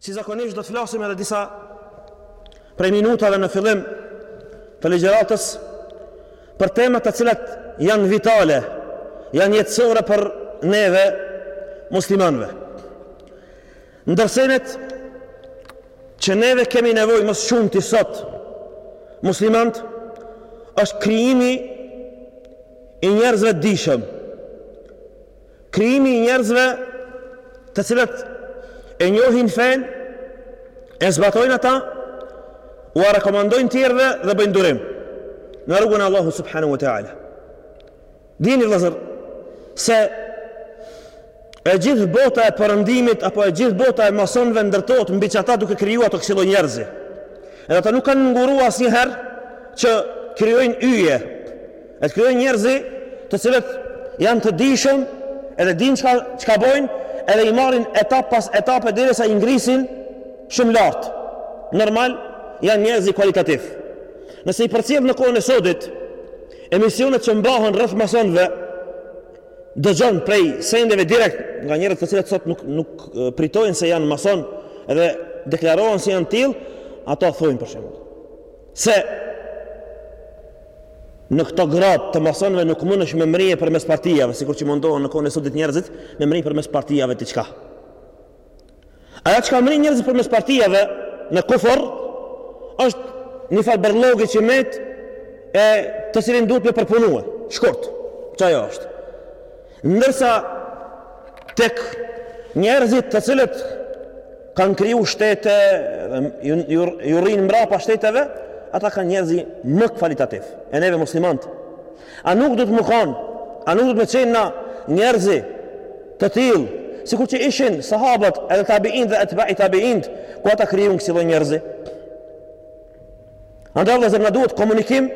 Si zakonisht do të flasim edhe disa prej minutave në fillim të ligjëratës për tema të cilat janë vitale, janë jetësore për neve muslimanëve. Ndër sendet që neve kemi nevojë më së shumti sot muslimanët është krijimi i njerëzve të dijshëm. Krijimi i njerëzve të cilët e njohin fenë, e zbatojnë ata, ua rekomandojnë tjerëve dhe bëjnë durim në rrugën e Allahut subhanahu wa taala. Dini vëllezër se e gjithë bota e përëndimit apo e gjithë bota e masonëve ndërtohet mbi qata duke krijua ato kësi lloj njerëzi. Edhe ata nuk kanë ngurru asnjëherë që krijojnë yje. E të krijojnë njerëzi të cilët janë të dijshëm edhe dinë çka çka bëjnë, edhe i marrin etapë pas etape derisa i ngrisin shumë lart. Normal janë njerëzi kualitativ. Nëse i përcjell në kohën e sodit, Emisionet që mbahen rreth masonëve dëgjon prej sendeve direkt nga njerëz të cilët sot nuk nuk pritojnë se janë masonë edhe deklarohen se janë tillë, ato thonë për shembull se në këto gradë të masonëve nuk mundesh me mrri përmes partiave, sikur që mundohen në kohën e sodit njerëzit me mrri përmes partiave diçka. Ajo çka mrrin njerëzit përmes partiave në kufër është njëfarë bërllogi që met e të cilin duhet me përpunue. Shkurt. Qajo është. Ndërsa tek njerëzit të cilët kanë kriju shtete, ju, ju, ju rrinë mbrapa shteteve, ata kanë njerëzi më kvalitativ. E neve muslimanët, A nuk do të me kanë, a nuk do të me qenë na njerëzi të tillë, sikur që ishin sahabët edhe tabiinët dhe etbai tabiinët, ku ata krijun kësi lloj njerëzi? Andaj vëllazër na duhet komunikim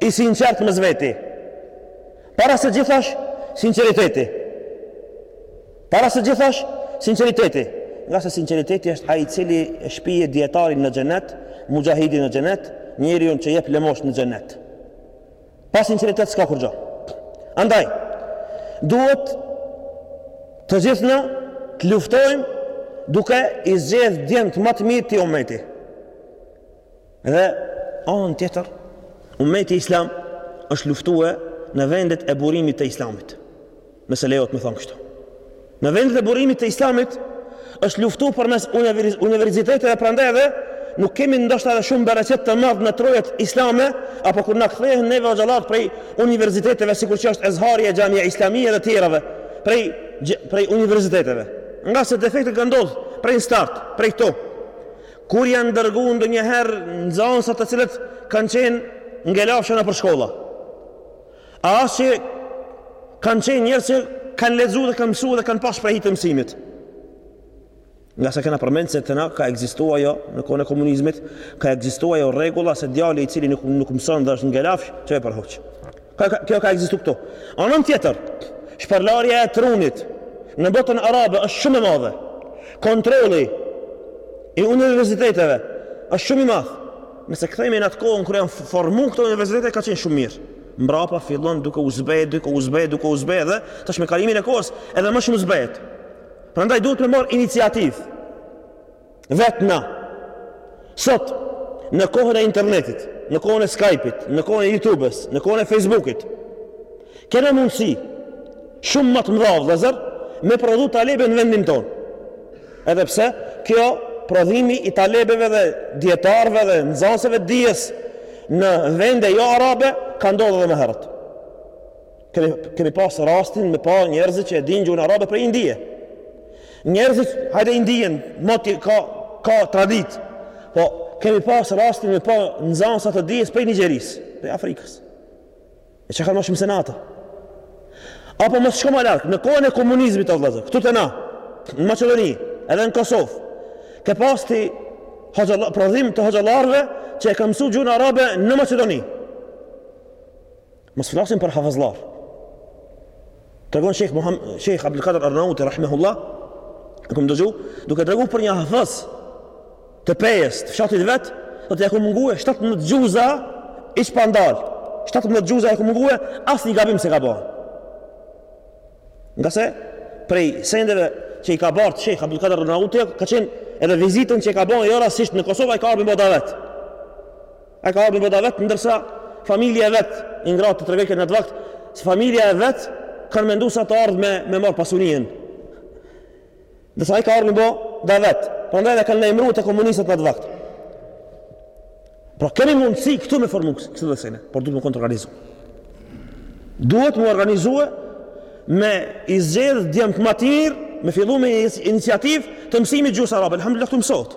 i sinqertë mes veti. Para se gjithash sinqeriteti. Para se gjithash sinqeriteti. Ngase sinqeriteti është ai i cili e shpije dietarin në xhenet, muxhahidin në xhenet, njeriun që jep lëmoshë në xhenet. Pa sinqeritet s'ka kurgjo. Andaj, duhet të gjithë na të luftojmë duke i zgjedh djemt ma të mirë të këtij umeti. Dhe, anë tjetër, umeti islam është luftue në vendet e burimit të islamit. nëse lejohet me thonë kështu. Në vendet e burimit të islamit është luftu përmes universiteteve prandaj edhe nuk kemi ndoshta edhe shumë bereqet të madh në trojet islame, apo kur na kthehen neve hoxhallarët prej universiteteve, sikur që është Ezhari e Xhamia Islamie dhe tjerave, prej, prej universiteteve. Ngase defekti ka ndodhë, prej në start, prej këtu. Kur janë dërgu ndonjëherë nxansa të cilët kanë qenë ngelafsha nëpër shkolla. A as që kanë qenë njerëz që kanë lexuar dhe kanë mësuar dhe kanë pas shprehi të mësimit. Ngase kena përmendë se te na ka ekzistu ajo, në kohën e komunizmit, ka ekzistu ajo rregulla se djali i cili nuk, nuk mëson dhe është ngelafsh, çoje për hoxhë. Ka, ka, kjo ka ekzistu këtu. Anën tjetër, shpërlarja e trunit në botën arabe është shumë e madhe. Kontroli i universiteteve është shumë i madh. Nëse kthehemi në atë kohën kur janë formu këto universitete, ka qenë shumë mirë. Mbrapa fillon duke u zbehë, duke u zbehë, duke u zbehë dhe tash me kalimin e kohës edhe ma shumë zbehet. Prandaj duhet me marrë iniciativë vetë na. Sot në kohën e internetit, në kohën e Skype-it, në kohën e YouTube-s, në kohën e Facebook-it. Kena mundësi shumë ma të mëdha vëllazër me prodhu talebe në vendin tonë. Edhe pse, kjo, prodhimi i talebeve dhe dijetarëve dhe nxënësve të dijes në vende jo arabe, ka ndodhur edhe më herët. Kemi, kemi pas rastin me pa njerëzit që e dinë gjuhën arabe prej Indie. Njerëzit, hajde Indien, moti ka, ka traditë, po kemi pas rastin me pa nxënësa të dijes prej Nigerisë, prej Afrikës. E çka kanë ma shumë se na ata? Apo mos shko ma larg, në kohën e komunizmit o vëllazër, këtu te na, në Maqedoni, edhe në Kosovë, ke pas ti prodhim të hoxhallarëve që e kanë mësu gjuhën arabe në Maqedoni. Mos flasim për hafëzllarë. Tregon Shejh Abdulkadër Arnauti rahimehullah, e kam dëgju, duke treguar për një hafëz të Pejës, të fshatit vet, thotë ja kum ngue 17 xhuza hiç pa ndal. 17 xhuza ja kum ngue asnjë gabim s'e ka ba. Ngase prej sendeve që i ka bart Shejh Abdulkadër Arnauti ka qenë edhe vizitën që e ka bo jo rastisht në Kosovë ai ka ardh me bo davet. Ai ka ardh me bo davet, ndërsa familja e vet, i ngrati tregojke n'atë vakt, se familja e vet kanë mendu se asht ardhë me me marrë pasurinë. Ndërsa ai ka ardh me bo davet, prandaj e kanë lajmëruar te komunistët në atë vakt. Pra kemi mundësi këtu me formu kësi sene, por duhet me kon t'organizu. Duhet m'u organizu e me i zgjedh djemtë ma t'mirë, me fillu me iniciativë të mësimit gjuhës arabe. Alhamdulillah këtu mësohet.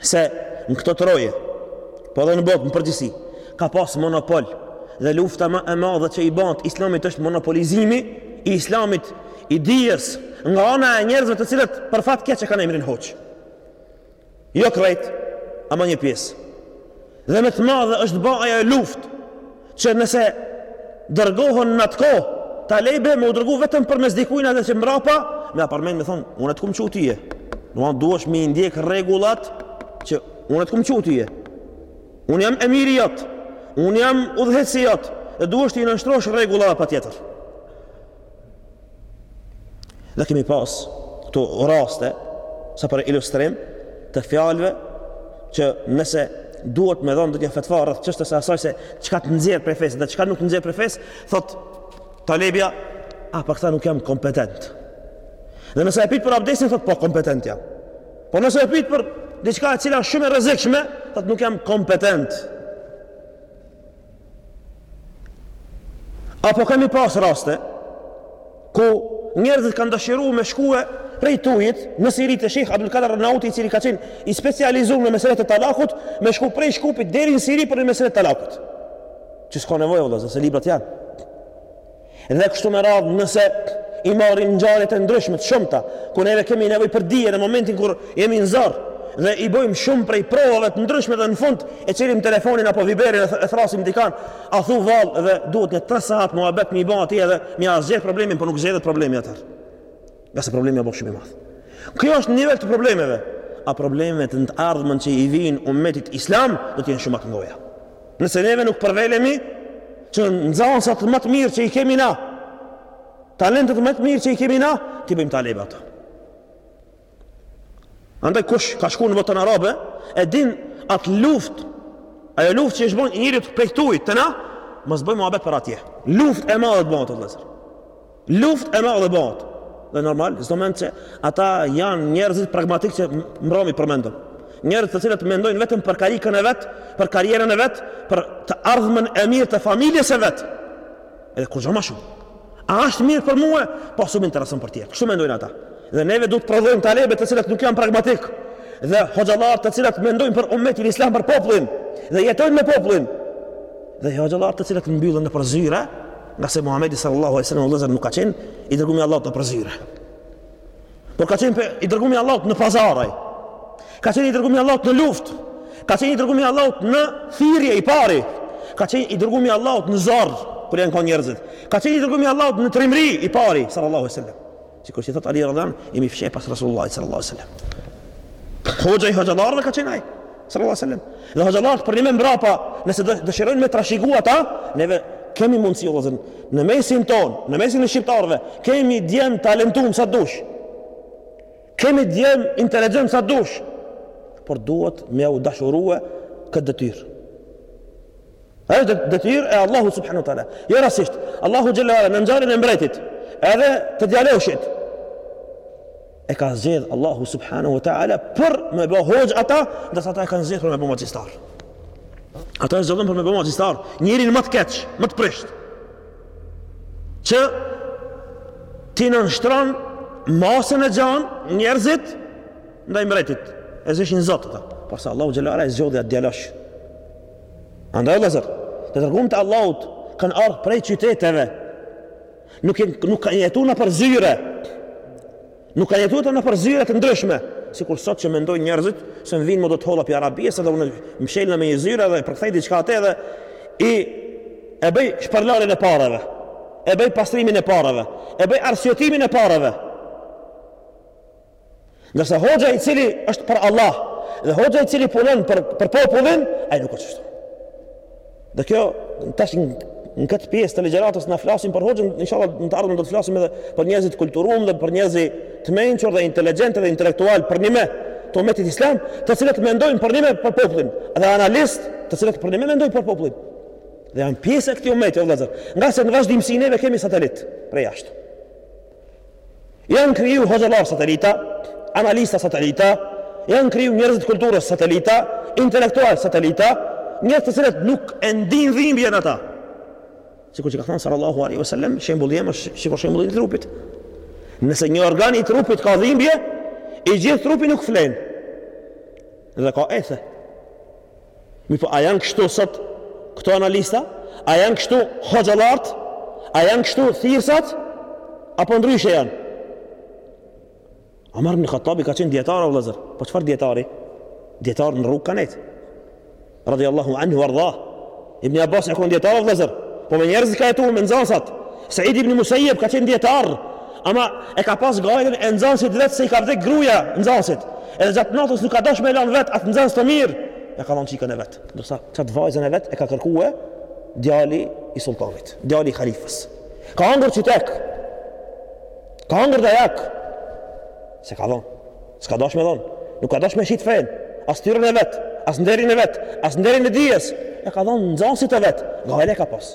se në këto troje, po dhe në botë në përgjithësi, ka pas monopol dhe lufta më e madhe që i bëhet islamit është monopolizimi i islamit i dijes nga ana e njerëzve të cilët për fat keq e kanë emrin hoxhë. Jo krejt, ama një pjesë. Dhe me të madhe është ba ajo luftë Që nëse dërgohen në atë kohë talebe me u dërgu vetëm përmes dikujna dhe që mrapa me ia përmend me thonë Unë të kam çu ty Ti duhesh me i ndjek rregullat Që unë të kam çu ty Unë jam emiri jot Unë jam udhëheqësi jot Dhe duhesh t'i nënshtrohesh rregullave patjetër Dhe kemi pas këtu raste sa për ilustrim të fjalëve që nëse duhet me dhënë ndonjë fetva rreth çështjes së asaj se çka të nxjerr prej fesë dhe çka nuk të nxjerr prej fesë, thotë talebja, a për këtë nuk jam kompetent. Dhe nëse e pyt për abdesin thotë po kompetent jam. Po nëse e pyt për diçka e cila është shumë e rrezikshme, thotë nuk jam kompetent. Apo kemi pas raste ku njerëzit kanë dëshiru me shkue prej tuhit në Siri te Shejh Abdul Kader Arnauti i cili ka qenë i specializu në meselet e talakut me shku prej Shkupit deri në Siri për meselet e talakut. Që s'ka nevojë vëllazën, se librat janë. Dhe kështu me radhë nëse i marrim ngjarje të ndryshme të shumta, kur neve kemi nevojë për dije në momentin kur jemi në zor dhe i bëjmë shumë prej provave të ndryshme dhe në fund e çelim telefonin apo Viberin e thrasim dikan, athu vallë dhe duhet një 3 sahat muhabet me i ba atij dhe me ia zgjedh problemin, por nuk zgjedhet problemi atëherë. Ngase problemi u bo shumë i madh. Kjo është nivel të problemeve, a problemet në të ardhmen që i vijnë umetit islam do të jenë shumë më të mëdha. Nëse neve nuk përvelemi që nxansat më të mirë që i kemi na, talentet më të mirë që i kemi na, t'i bëjmë talebe ato. Andaj kush ka shku në botën arabe, e din atë luftë, ajo luftë që i është bo njërit prej tyre na, mos bëjmë muhabet për atje. Luftë e madhe bëhet vëllezër. Luftë e madhe bëhet. Dhe normal, s'do mend që ata janë njerëzit pragmatikë që mbrëmi përmendëm. Njerëz të cilët mendojnë vetëm për karikën e vet, për karrierën e vet, për të ardhmen e mirë të familjes së vet. Edhe kurgjo më shumë. A është mirë për mua? Po s'um intereson për tjerë. Kështu mendojnë ata. Dhe neve duhet të prodhojmë talebe të cilët nuk janë pragmatikë dhe hoxhallarë të cilët mendojnë për ummetin islam për popullin dhe jetojnë me popullin jo hoxhallarë të cilët mbyllen nëpër zyre Ngase Muhamedi sallallahu alaihi wasallam vëllazër nuk ka qenë i dërguar i Allahut nëpër zyre. Por ka qenë i dërguar i Allahut në pazare. Ka qenë i dërguar i Allahut në luftë. Ka qenë i dërguar i Allahut në thirrje i pari. Ka qenë i dërguar i Allahut në zor kur janë kanë njerëzit. Ka qenë i dërguar i Allahut në trimëri i pari sallallahu alaihi wasallam. Sikur si thot Ali Radhan, jemi fsheh pas Rasulullahit sallallahu alaihi wasallam. Hoxha i hoxhallarëve ka qenë ai sallallahu alaihi wasallam. Dhe hoxhallarët përnime mbrapa, nëse dëshirojnë me trashigu ata, neve kemi mundësi vëllazën në mesin tonë, në mesin e shqiptarëve, kemi djem t'talentum sa dush. Kemi djem inteligjent sa dush. Por duhet me u dashurue këtë detyrë. Është detyrë e Allahu subhanahu wa taala. Jo rastisht. Allahu xhalla wala në ngjarjen e mbretit, edhe të djaloshit. E ka zgjedh Allahu subhanahu wa taala për me bë hoxh ata, ndërsa ata e kanë zgjedh me bë magjistar. Ata e zgjodhën për me bë magjistar, njerin ma të keq, ma të prisht. Që t'i nënshtron masën e gjan njerëzit ndaj mbretit. E zëshin zot ata. Pasi Allahu xhalla wala e zgjodhi atë djalosh. Andaj vllazër, të dërgumt të Allahut, kanë ardh prej qyteteve. Nuk nuk kanë jetu nëpër zyre. Nuk kanë jetu nëpër zyre të ndryshme, sikur sot që mendojnë njerëzit se m'vijnë mu do të holla pi Arabisë edhe unë mshelna me një zyre dhe përkthej diçka aty edhe i e bëj shpërlarjen e pareve. E bëj pastrimin e pareve. E bëj arsyetimin e pareve. Ndërsa hoxha i cili është për Allah dhe hoxha i cili punon për për popullin, ai nuk është kështu. Dhe kjo tash në këtë pjesë të ligjëratës na flasim për hoxhën, inshallah në të ardhmen do të flasim edhe për njerëz të kulturum dhe për njerëz të mençur dhe inteligjentë dhe intelektual përnime të umetit islam, të cilët mendojnë përnime për popullin, dhe analist të cilët përnime mendojnë për popullin. Dhe janë pjesë e këtij umeti, o vëllazër. Ngase në vazhdimësi neve kemi satelit prej jashtë. Janë kriju hoxhallar satelita, analista satelita, janë kriju njerëz të kulturës satelita, intelektual satelita, njerëz të cilët nuk e ndin dhimbjen ata. Sikur që ka thënë sallallahu alaihi wasallam, shembulli jem është sikur shembulli i trupit. Nëse një organ i trupit ka dhimbje, i gjithë trupi nuk flen. Dhe ka ethe. Mirëpo a janë kështu sot këto analista? A janë kështu hoxhallart? A janë kështu thirrsat? Apo ndryshe janë? Omar ibn Khattabi ka qenë dietar o vëllazër. Po çfarë dietari? Dietar në rrugë ka nejt. Radiallahu anhu warda. Ibn Abbasi a kon dietar o vëllazër. Po me njerëzit ka jetu me nxansat. Said ibn Musayyib ka qenë dietar. Ama e ka pas gajlen e nxansit vet se i ka vdek gruja nxansit. Edhe gjatë natës nuk ka dash me lanë vet atë nxans të mirë. Ja ka dhon çikën e vet. Ndërsa qat vajzën e vet e ka kërkue djali i sulltanit, djali i halifës. Ka hangër çytek. Ka hangër dajak. S'e ka dhon. S'ka dash me dhon. Nuk ka dash me shit fenë. As ftyrën e vet, as nderin e vet, as nderin e dijes. E ka dhon nxansit të vet. Gajle e ka pas.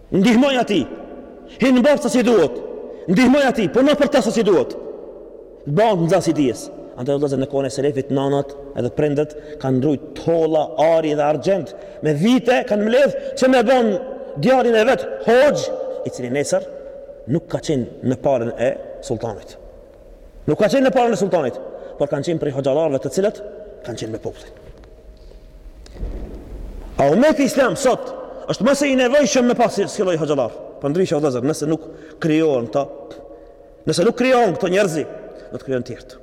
Ndihmoj atij. Hin mbarë sa si duhet. Ndihmoj atij, puno për të sa si duhet. Bëhet nxënës i dijes. Andaj vëllezër në kohën e selefit nanat edhe prindët kanë ndrujt tolla, ari dhe argjend. Me vite kanë mbledh që me bën djalin e vet hoxh, i cili nesër nuk ka qenë në palën e sulltanit. Nuk ka qenë në palën e sulltanit, por kanë qenë prej hoxhallarëve të cilët kanë qenë me popullin. A umeti islam sot është më se i nevojshëm me pas kësi lloj hoxhallar. Përndryshe o vëllezër, nëse nuk krijohen këto, nëse nuk krijohen këto njerëz, do të krijohen tjertë.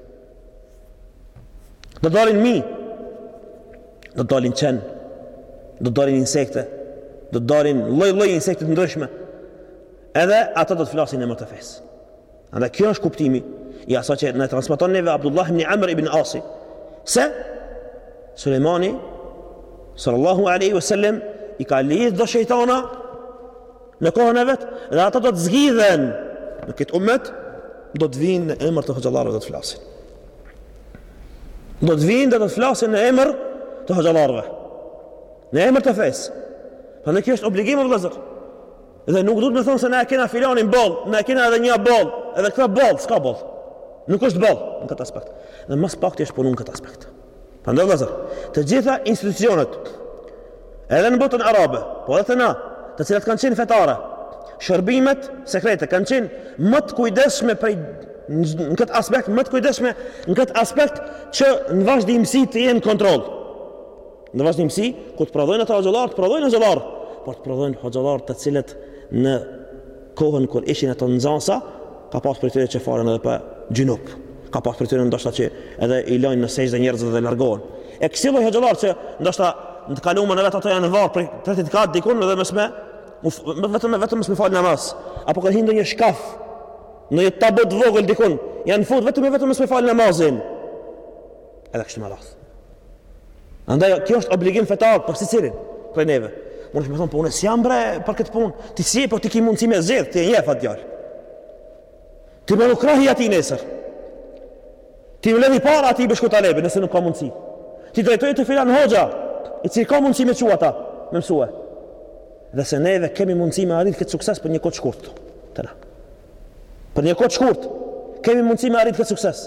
Do të dalin mi, do të dalin qen, do të dalin insekte, do të dalin lloj-lloj insekte të ndryshme. Edhe ata do të flasin në emër të fesë. Andaj kjo është kuptimi i asaj që na transmeton neve Abdullah ibn Amr ibn Asi. Se Sulejmani sallallahu alaihi wasallam i ka lidh do shejtana në kohën e vet dhe ata do të zgjidhen në këtë umet do të vinë në emër të hoxhallarëve do të flasin. Do të vinë dhe do të flasin në emër të hoxhallarëve. Në emër të fesë. Prandaj kjo është obligim o vëllazër. Dhe nuk duhet me thonë se na e kena filanin boll, na e kena edhe një boll, edhe këta boll, s'ka boll. Nuk është boll në këtë aspekt. Dhe më s'pakti është punu në këtë aspekt. Prandaj vëllazër të gjitha institucionet, edhe në botën arabe, po edhe te na, të cilat kanë qenë fetare, shërbimet sekrete kanë qenë më të kujdesshme prej në këtë aspekt më të kujdesshme në këtë aspekt që në vazhdimësi të jenë në kontroll. Në vazhdimësi, kur të prodhojnë ata hoxhallar, të prodhojnë hoxhallar, por të prodhojnë hoxhallar të cilët në kohën kur ishin ato nxënësa, ka pas prej tyre që falen edhe gjynup. Ka pas prej tyre ndoshta që edhe i lanë në sexhde njerëzit dhe largohen. E kësi lloj hoxhallar që ndoshta në të kaluar edhe ato janë varë për tretit kat dikun edhe mos me vetëm vetëm mos me fal namaz. Apo kanë hi në një shkaf në një tabut të vogël dikun, janë fut vetëm vetëm mos me fal namazin. Edhe kështu me radhë. Andaj kjo është obligim fetar për secilin prej neve. Mund me thonë, po unë s'jam bre për këtë punë. Ti si, po ti ke mundësi me zgjedh, ti e njeh at djalë. Ti bënu krahi atij nesër. Ti mblidhi para atij bash talebe, nëse nuk ka mundësi. Ti drejtoje te filan hoxha, i cili ka mundësi me çu ata, me mësu. Dhe se neve kemi mundësi me arrit këtë sukses për një kohë të shkurtë. Tëra. Për një kohë të shkurtë kemi mundësi me arrit këtë sukses.